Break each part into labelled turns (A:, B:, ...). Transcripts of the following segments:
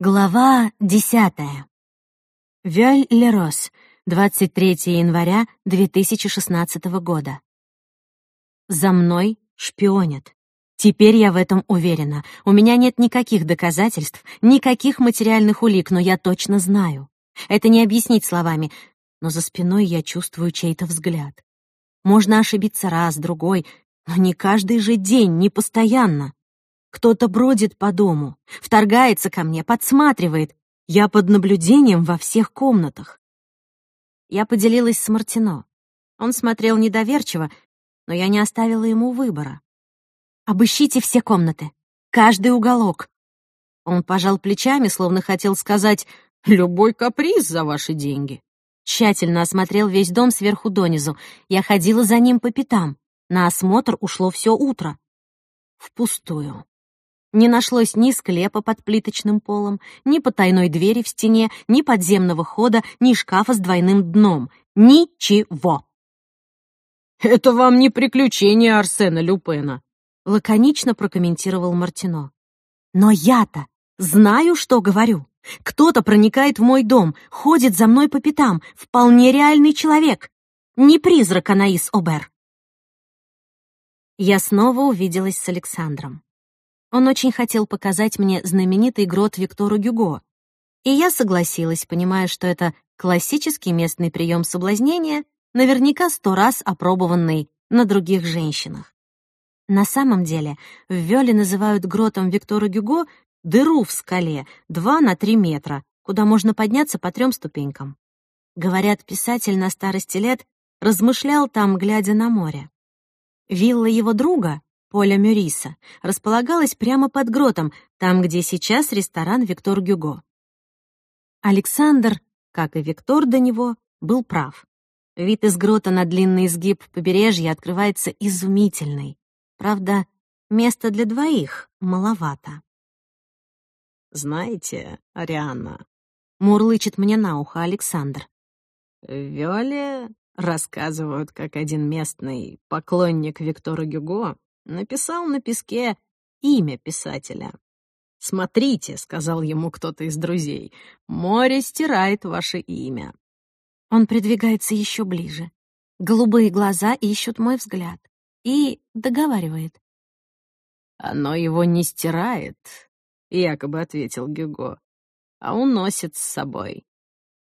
A: Глава десятая. Вёль-Лерос, 23 января 2016 года. За мной шпионят. Теперь я в этом уверена. У меня нет никаких доказательств, никаких материальных улик, но я точно знаю. Это не объяснить словами, но за спиной я чувствую чей-то взгляд. Можно ошибиться раз, другой, но не каждый же день, не постоянно. Кто-то бродит по дому, вторгается ко мне, подсматривает. Я под наблюдением во всех комнатах. Я поделилась с Мартино. Он смотрел недоверчиво, но я не оставила ему выбора. «Обыщите все комнаты, каждый уголок». Он пожал плечами, словно хотел сказать «любой каприз за ваши деньги». Тщательно осмотрел весь дом сверху донизу. Я ходила за ним по пятам. На осмотр ушло все утро. Впустую. Не нашлось ни склепа под плиточным полом, ни потайной двери в стене, ни подземного хода, ни шкафа с двойным дном. Ничего.
B: «Это вам не приключение Арсена Люпена», —
A: лаконично прокомментировал Мартино. «Но я-то знаю, что говорю. Кто-то проникает в мой дом, ходит за мной по пятам. Вполне реальный человек. Не призрак Анаис Обер». Я снова увиделась с Александром. Он очень хотел показать мне знаменитый грот Виктора Гюго. И я согласилась, понимая, что это классический местный прием соблазнения, наверняка сто раз опробованный на других женщинах. На самом деле, в Вёле называют гротом Виктора Гюго дыру в скале 2 на 3 метра, куда можно подняться по трем ступенькам. Говорят, писатель на старости лет размышлял там, глядя на море. Вилла его друга, Поля Мюриса располагалась прямо под гротом, там, где сейчас ресторан «Виктор Гюго». Александр, как и Виктор до него, был прав. Вид из грота на длинный изгиб побережья открывается изумительный. Правда, места для двоих маловато.
B: «Знаете, Арианна», —
A: мурлычет мне на ухо Александр.
B: «В Вёле рассказывают, как один местный поклонник Виктора Гюго написал на песке имя писателя. «Смотрите», — сказал ему кто-то из друзей, — «море стирает ваше имя».
A: Он придвигается еще ближе. Голубые глаза ищут мой взгляд. И договаривает.
B: «Оно его не стирает», — якобы ответил Гюго, — «а уносит с собой».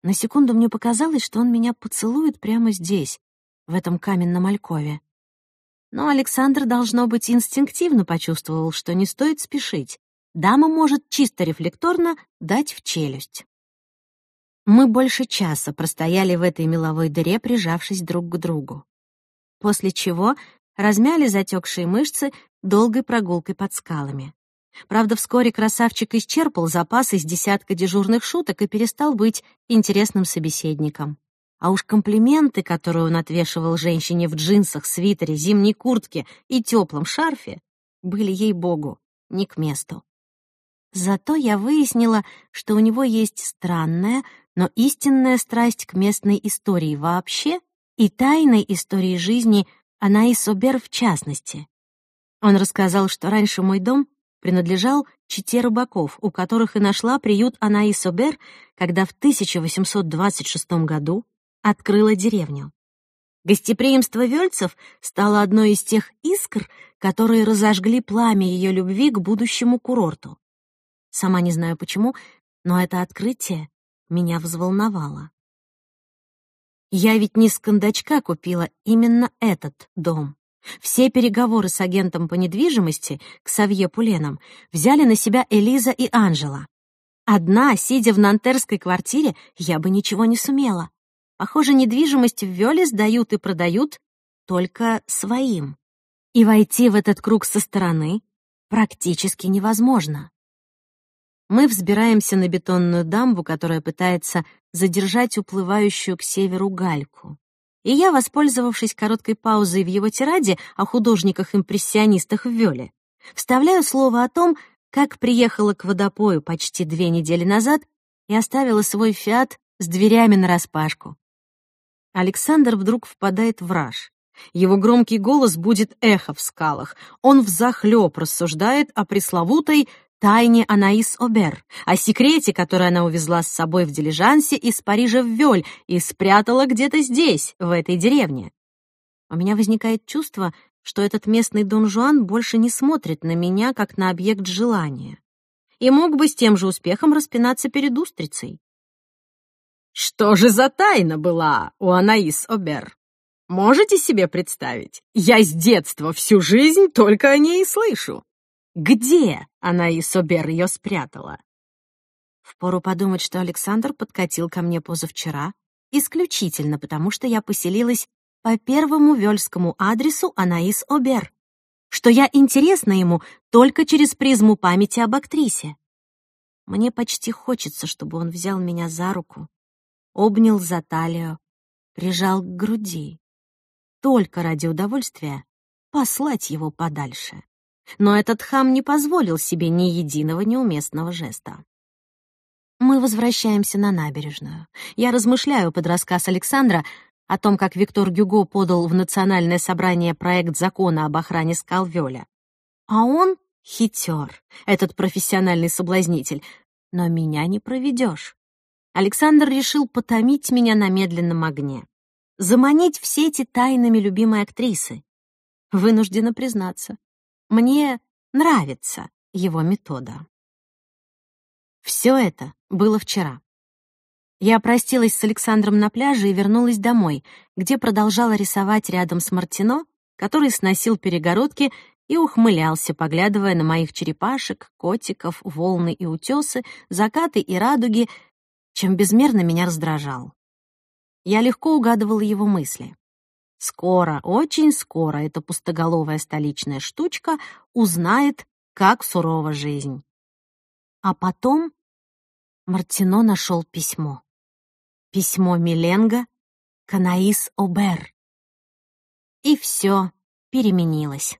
A: На секунду мне показалось, что он меня поцелует прямо здесь, в этом каменном алькове. Но Александр, должно быть, инстинктивно почувствовал, что не стоит спешить. Дама может чисто рефлекторно дать в челюсть. Мы больше часа простояли в этой меловой дыре, прижавшись друг к другу. После чего размяли затекшие мышцы долгой прогулкой под скалами. Правда, вскоре красавчик исчерпал запас из десятка дежурных шуток и перестал быть интересным собеседником. А уж комплименты, которые он отвешивал женщине в джинсах, свитере, зимней куртке и теплом шарфе, были ей-богу не к месту. Зато я выяснила, что у него есть странная, но истинная страсть к местной истории вообще и тайной истории жизни Анаи Собер в частности. Он рассказал, что раньше мой дом принадлежал чете рыбаков, у которых и нашла приют Анаи Собер, когда в 1826 году открыла деревню. Гостеприимство вельцев стало одной из тех искр, которые разожгли пламя ее любви к будущему курорту. Сама не знаю почему, но это открытие меня взволновало. Я ведь не с кондачка купила именно этот дом. Все переговоры с агентом по недвижимости, к Савье Пуленам, взяли на себя Элиза и Анжела. Одна, сидя в нантерской квартире, я бы ничего не сумела. Похоже, недвижимость в Вёле сдают и продают только своим. И войти в этот круг со стороны практически невозможно. Мы взбираемся на бетонную дамбу, которая пытается задержать уплывающую к северу гальку. И я, воспользовавшись короткой паузой в его тираде о художниках-импрессионистах в Вёле, вставляю слово о том, как приехала к водопою почти две недели назад и оставила свой «Фиат» с дверями нараспашку, Александр вдруг впадает в раж. Его громкий голос будет эхо в скалах. Он взахлёб рассуждает о пресловутой тайне Анаис Обер, о секрете, который она увезла с собой в дилижансе из Парижа в Вёль и спрятала где-то здесь, в этой деревне. У меня возникает чувство, что этот местный Дон Жуан больше не смотрит на меня, как на объект желания, и мог бы с тем же успехом распинаться перед устрицей.
B: Что же за тайна была у Анаис Обер? Можете себе представить? Я с детства всю жизнь только о ней слышу. Где Анаис Обер ее спрятала?
A: Впору подумать, что Александр подкатил ко мне позавчера, исключительно потому, что я поселилась по первому вельскому адресу Анаис Обер, что я интересна ему только через призму памяти об актрисе. Мне почти хочется, чтобы он взял меня за руку, обнял за талию, прижал к груди. Только ради удовольствия послать его подальше. Но этот хам не позволил себе ни единого неуместного жеста. Мы возвращаемся на набережную. Я размышляю под рассказ Александра о том, как Виктор Гюго подал в Национальное собрание проект закона об охране скал Вёля. А он хитер, этот профессиональный соблазнитель. Но меня не проведешь. Александр решил потомить меня на медленном огне, заманить в сети тайнами любимой актрисы. Вынуждена признаться, мне нравится его метода. Все это было вчера. Я простилась с Александром на пляже и вернулась домой, где продолжала рисовать рядом с Мартино, который сносил перегородки и ухмылялся, поглядывая на моих черепашек, котиков, волны и утесы, закаты и радуги — чем безмерно меня раздражал. Я легко угадывала его мысли. Скоро, очень скоро эта пустоголовая столичная штучка узнает, как сурова жизнь. А потом Мартино нашел письмо. Письмо Миленга Канаис Обер. И все переменилось.